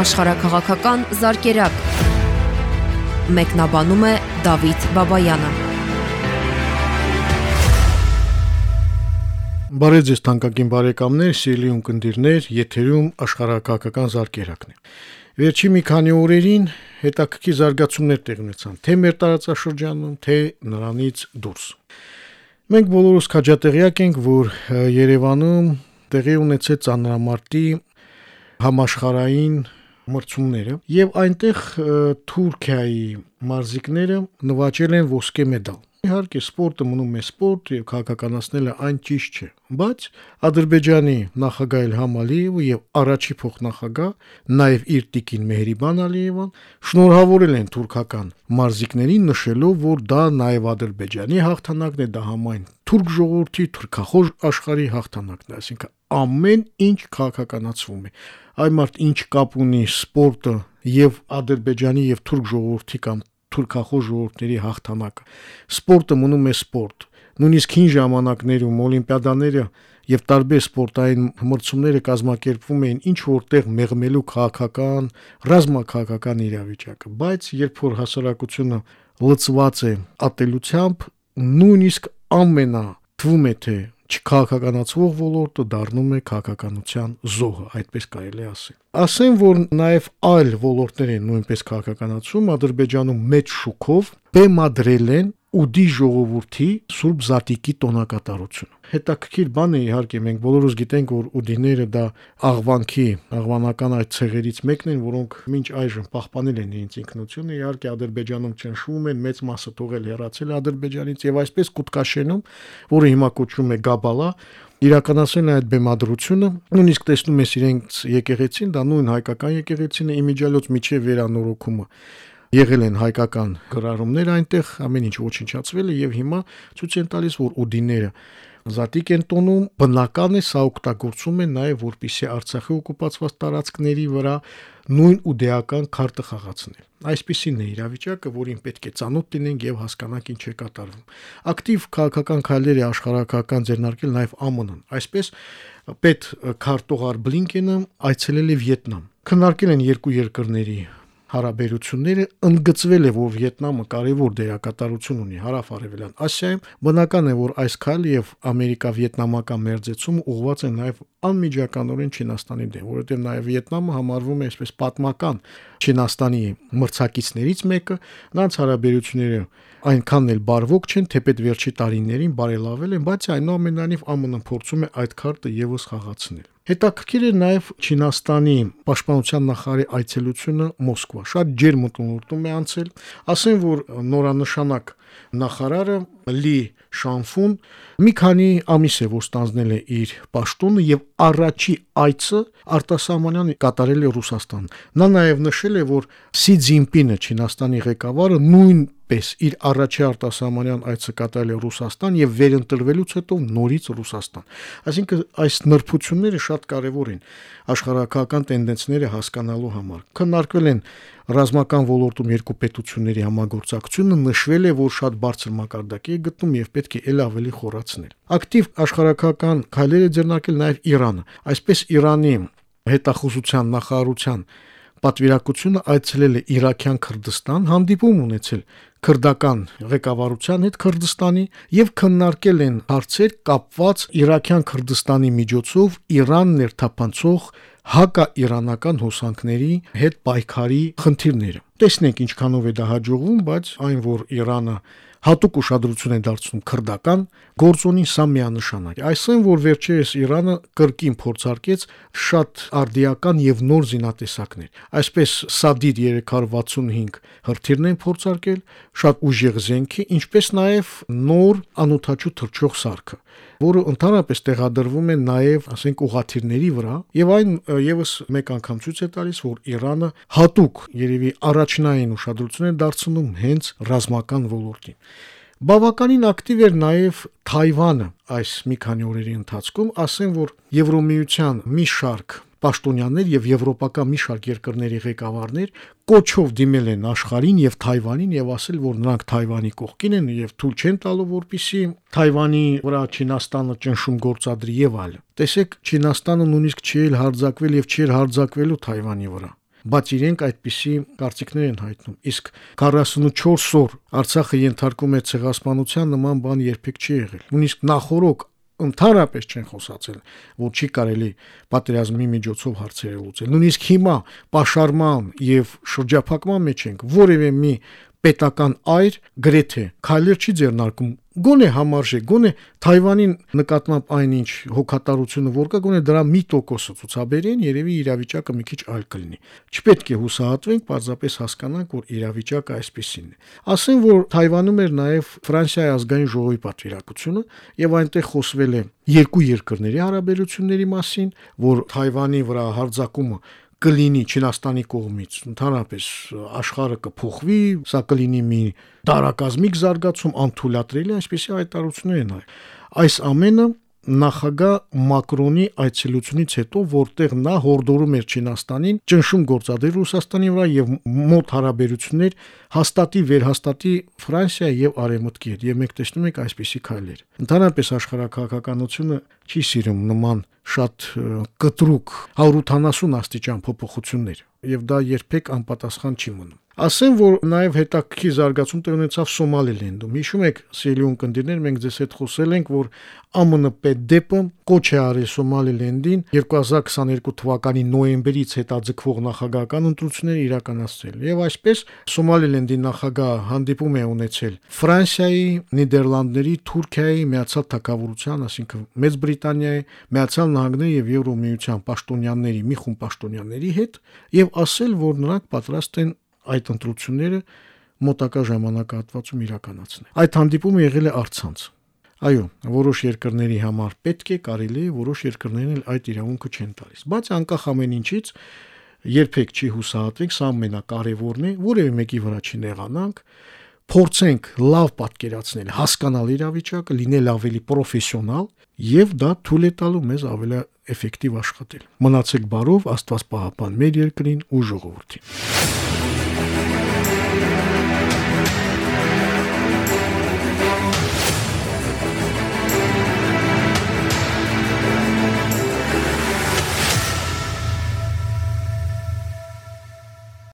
աշխարհակղական զարգերակ։ Մեկնաբանում է Դավիթ Բաբայանը։ Բարև ձեզ թանկագին բարեկամներ, սիրելի ունկնդիրներ, եթերում աշխարհակղական զարգերակն է։ Վերջի մի քանի օրերին հետաքրքիր զարգացումներ տեղ ունեցան, թե մեր տարածաշրջանում, թե նրանից դուրս։ Մենք բոլորս քաջատեղյակ ենք, որ Երևանում տեղի ունեցել ծանրամարտի համաշխարային մրցումները եւ այնտեղ Թուրքիայի մարզիկները նվաճել են ոսկե մեդալ։ Իհարկե սպորտը մնում է սպորտ եւ քաղաքականացնելը այն ճիշտ չէ, բայց Ադրբեջանի նախագահ Իլհամ Ալիևը եւ առաջի փոխնախագահ նաեւ իր տիկին Մեհրիբան Ալիևան շնորհավորել են թուրքական մարզիկներին նշելով, որ դա նաեւ Ադրբեջանի հաղթանակն է, դա համայն թուրք ժողովրդի թուրքախոր աշխարհի հաղթանակն է, այսինքն ամեն ինչ քաղաքականացվում է։ Այ մարդ ինչ կապ ունի սպորտը եւ Ադրբեջանի եւ թուրք ժողովրդի կամ թուրքախոս ժողովուրդների հաղթանակը։ Սպորտը մնում է սպորտ։ Նույնիսկ հին ժամանակներում օլիմպիադաները եւ տարբեր սպորտային մրցումները կազմակերպվում էին ինչ որտեղ մեղմելու քաղաքական, ռազմաքաղաքական իրավիճակը, բայց երբ որ հասարակությունը լծված է ատելությամբ, նույնիսկ ամենա թվում է թե չքաղաքականացվող ոլորտը դառնում է քաղաքականության զոհը, այդպես կարելի ասել։ Ասեմ, որ նաև այլ ոլորտներ են նույնպես քաղաքականացում, Ադրբեջանում մեծ շուկով բեմադրել են ուդի ժողովրդի Սուրբ Զատիկի տոնակատարությունը։ Հետաքրքիր բան է իհարկե մենք բոլորս գիտենք որ ուդիները դա աղվանքի, աղվանական այդ ցեղերից մեկն են, որոնք մինչ այժմ պահպանել են իրենց ինքնությունը, իհարկե Ադրբեջանում ճնշվում են, մեծ մասը թողել հեռացել Ադրբեջանից եւ այսպես Կուտկաշենում, որը հիմա կոչվում է Գաբալա, իրականացնել այդ բեմադրությունը, նույնիսկ տեսնում ես իրենց եկեղեցին, դա նույն հայկական եկեղեցին է իմիջիալոց միջև վերանորոգումը եղել են հայկական գրառումներ այնտեղ, ամեն ինչ ոչնչացվել է եւ հիմա ցույց են տալիս, որ ուդիները Զատիկ են տոնում, բնական է սա օգտագործում են նաև որպիսի Արցախի օկուպացված տարածքների վրա նույն ուդեական քարտը խաղացնել։ Այսպիսին է իրավիճակը, որին պետք է ծանոթ լինենք եւ հասկանանք ինչ է կատարվում։ Ակտիվ քաղաքական քայլեր է աշխարհակական ձեռնարկել նաև ԱՄՆ-ն։ Այսպես պետ քարտուղար Բլինկենը այցելել է Վիետնամ։ Քննարկել են երկու երկրների հարաբերությունները ընդգծվել է, որ Վիետնամը կարևոր դերակատարություն ունի հարավ-արևելյան Ասիայում, բնական է, որ այս քայլը եւ Ամերիկա-Վիետնամական մերձեցումը ուղղված է նաեւ անմիջականորեն Չինաստանի դեմ, որովհետեւ նաեւ Վիետնամը համարվում է այսպես պատմական Չինաստանի մրցակիցներից մեկը, նրանց հարաբերությունները այնքան էլ բարվոք չեն, թեպետ վերջի տարիներին բարելավել են, բայց այնուամենայնիվ ԱՄՆ փորձում է այդ քարտը եւս խաղացնել։ Հետաքրքիր է նաև Չինաստանի պաշտպանության նախարարի այցելությունը Մոսկվա։ Շատ ջերմտունորտում է անցել։ Ասեն, որ նորանշանակ նախարարը Լի Շանֆուն մի քանի ամիս է որ ստանձնել է իր պաշտոնը եւ առաջի այցը արտասահմանյան կատարել է Ռուսաստան։ Նա նաեւ նշել է, որ Սի Ցզինպինը Չինաստանի ղեկավարը նույն պես իր առաջի արտասահմանյան այցը կատարել է Ռուսաստան եւ վերընտրվելուց հետո նորից Ռուսաստան։ Այսինքն այս նրբությունները շատ կարեւոր են աշխարհակական տենդենսները հասկանալու համար։ Քննարկվել են ռազմական ոլորտում երկու պետությունների համագործակցությունը, նշվել է, որ շատ բարձր մակարդակի է գտնում եւ պետք է ել ավելի խորացնել։ Ակտիվ աշխարհակական քայլեր է ձեռնարկել նաեւ Իրանը։ Այսպես Իրանի հետախուզության նախարարության պատվիրակությունը այցելել է Իրաքյան Քրդստան, հանդիպում ունեցել քրդական ղեկավարության հետ Քրդստանի եւ քննարկել են հարցեր կապված Իրաքյան Քրդստանի միջոցով Իրան ներթափանցող հակա-իրանական հոսանքների հետ պայքարի խնդիրները։ Տեսնենք ինչքանով է դա հաջողվում, բայց այն որ Իրանը հատուկ ուշադրություն է դարձնում քրդական գործոնին սա միանշանակ։ Այսինքն որ վերջերս Իրանը կրկին փորձարկեց շատ արդիական եւ նոր զինատեսակներ։ Այսպես Սադիդ 365 հրթիռն են փորձարկել, շատ ուժեղ զենքի, ինչպես նաեւ նոր անօթաչու թռչող սարքը որը ընդհանրապես տեղադրվում է նաև, ասենք, ուղաթիռների վրա, եւ այն եւս մեկ անգամ ցույց է տալիս, որ Իրանը հատուկ երևի առաջնային ուշադրություն է դարձնում հենց ռազմական ոլորտին։ Բավականին ակտիվ էր նաև Թայվանը այս մի քանի օրերի ընթացքում, ասեն որ Եվրոմիության մի շարք պաշտոնյաներ եւ եվրոպական մի շարք երկրների ղեկավարներ կոչով դիմել են աշխարհին եւ Թայվանին եւ ասել, որ նրանք Թայվանի կողքին են եւ թույլ չեն տալու, որպիսի Թայվանի վրա Չինաստանը ճնշում գործադրի եւ այլն։ Տեսեք, Չինաստանը նույնիսկ չի էլ հարձակվել եւ չի հարձակվելու Թայվանի վրա բայց իրենք այդպիսի կարծիքներ են հայտնում։ Իսկ 44 օր Արցախը ենթարկում է ցեղասպանության նման բան երբեք չի եղել։ Նույնիսկ նախորոք ընդհանրապես չեն խոսացել, որ չի կարելի պատերազմի միջոցով հարցերը լուծել։ Նույնիսկ հիմա պաշարման եւ շրջափակման մեջ ենք որևէ մի պետական այր գրեթե քայլեր չի ձեռնարկում գոնե համարժե գոնե Թայվանին նկատմամբ այնինչ հոգատարությունը որ կա գոնե դրա մի տոկոսը ցուցաբերեն երևի իրավիճակը մի քիչ այլ կլինի չպետք է հուսահատվենք պարզապես հասկանանք որ իրավիճակը այսպեսին է ասեն որ Թայվանում էր նաև Ֆրանսիայի ազգային ժողովի պատվիրակությունը եւ այնտեղ խոսվել է երկու երկրների հարաբերությունների մասին որ Թայվանի վրա հարձակումը կլինի Չինաստանի կողմից, ընդհանրապես աշխարհը կփոխվի, սա կլինի մի տարակազմիկ զարգացում, անթույլատրելի այսպեսի հայտարարություններ են այ։ Այս ամենը նախագահ Մակրոնի այցելությունից հետո, որտեղ նա հորդորում էր Չինաստանին ճնշում գործադրել Ռուսաստանի վրա եւ մոտ հարաբերություններ հաստատի վերհաստատի Ֆրանսիայի եւ Արևմուտքի հետ։ Եվ մենք տեսնում ենք այսպիսի քայլեր։ Ընդհանրապես աշխարհակահաղականությունը չի սիրում նման շատ կտրուկ 180 աստիճան փոփոխություններ եւ դա երբեք անպատասխան չի մնում։ Ասեմ, որ նաև հետաքրքիր զարգացում տեղ ունեցավ Սոմալիլենդում։ Հիշում եք, սիրելի ունկնդիրներ, մենք ձեզ հետ խոսել ենք, որ ԱՄՆ պետդեպը կոչ է արել Սոմալիլենդին 2022 թվականի նոյեմբերից հետաձգվող նախագահական ընտրությունները իրականացնել։ Եվ այսպես Սոմալիլենդի նախագահ հանդիպում է ունեցել Ֆրանսիայի, Նիդերլանդների, Թուրքիայի, Միացյալ Թագավորության, այսինքն Մեծ Բրիտանիայի, Միացյալ Նահանգների եւ Եվրոմիության պաշտոնյաների մի խումբ պաշտոնյաների հետ եւ ասել, որ նրանք պատրաստ են այդ ընտրությունները մոտակա ժամանակահատվածում իրականացնել։ Այդ հանդիպումը եղել է արցանց։ Այո, որոշ երկրների համար պետք է կարելի է, որոշ երկրներն էլ այդ իրավունքը չեն տալիս։ Բայց անկախ ամեն ինչից երբեք չի հուսահատվենք, սա ամենակարևորն է, որևէ մեկի վրա չի նեղանանք, փորձենք լավ պատկերացնել, հասկանալ իրավիճակը, լինել ավելի պրոֆեսիոնալ եւ դա թույլ է տալու մեզ ավելի էֆեկտիվ աշխատել։ Մնացեք բարով, Աստված պահապան մեր երկրին ու ժողովրդին։ Thank you.